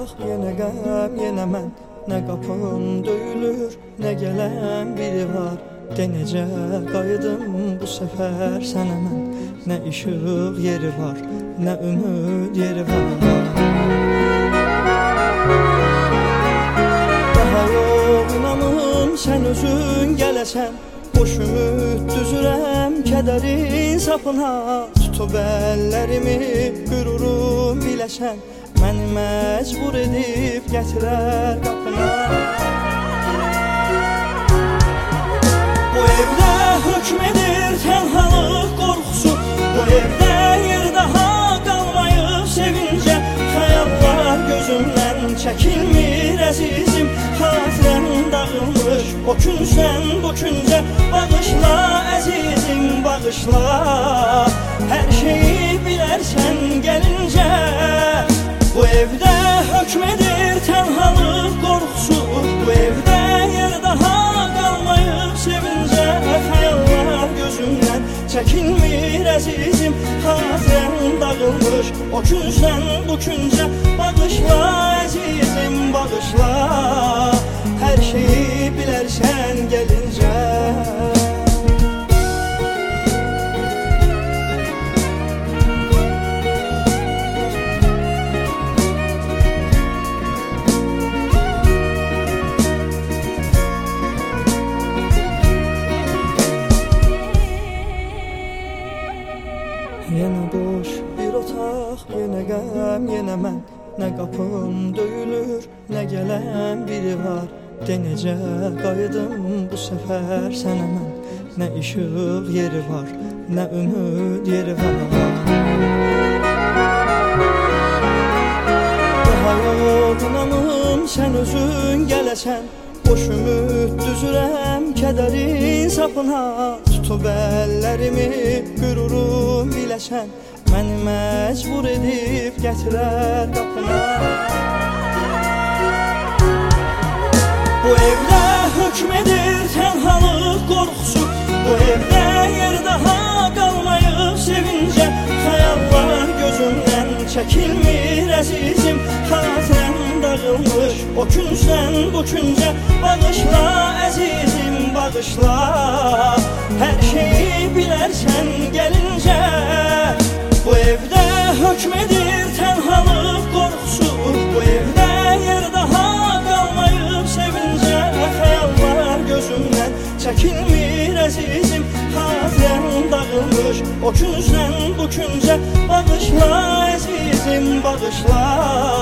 mən Nə qapım döyülür, nə gələn biri var. De necə qayıdım bu səfər sənə mən Nə işıq yeri var, nə ümid yeri var. Daha yox inanım sən özün gələsən Boş ümid düzürəm kədərin sapına. Tutub əllərimi qürurum biləsən Məni məcbur edib gətirər qapına Bu evdə hökm edir tənhalıq qorxusu. Bu evdə yer daha qalmayıb sevincə. Xəyallar gözümdən çəkilmir əzizim. Xatirəm dağılmış o küncdən bu küncə. Bağışla əzizim bağışla. Hər şeyi bilərsən gəlincə əzizim Xatirəm dağılmış o küncdən bu küncə Bağışla əzizim bağışla Yenə boş bir otaq, yenə qəm, yenə mən Nə qapım döyülür, nə gələn biri var. De necə qayıdım bu səfər sənə mən Nə işıq yeri var, nə ümid yeri var. Daha yox inanım sən özün gələsən Boş ümid düzürəm kədərin sapına Tutub əllərimi qürurum biləsən Məni məcbur edib gətirər qapına Bu evdə hökm edir tənhalıq qorxusu Bu evdə yer daha qalmayıb sevincə Xəyallar gözümdən çəkilmir əzizim Xatirəm dağılmış o küncdən bu küncə Bağışla əzizim bağışla şeyi bilərsən gəlincə Bu evdə hökm edir tənhalıq qorxusu Bu evdə yer daha qalmayıb sevincə Xəyallar gözümdən çəkilmir əzizim Xatirəm dağılmış o küncdən bu küncə Bağışla əzizim bağışla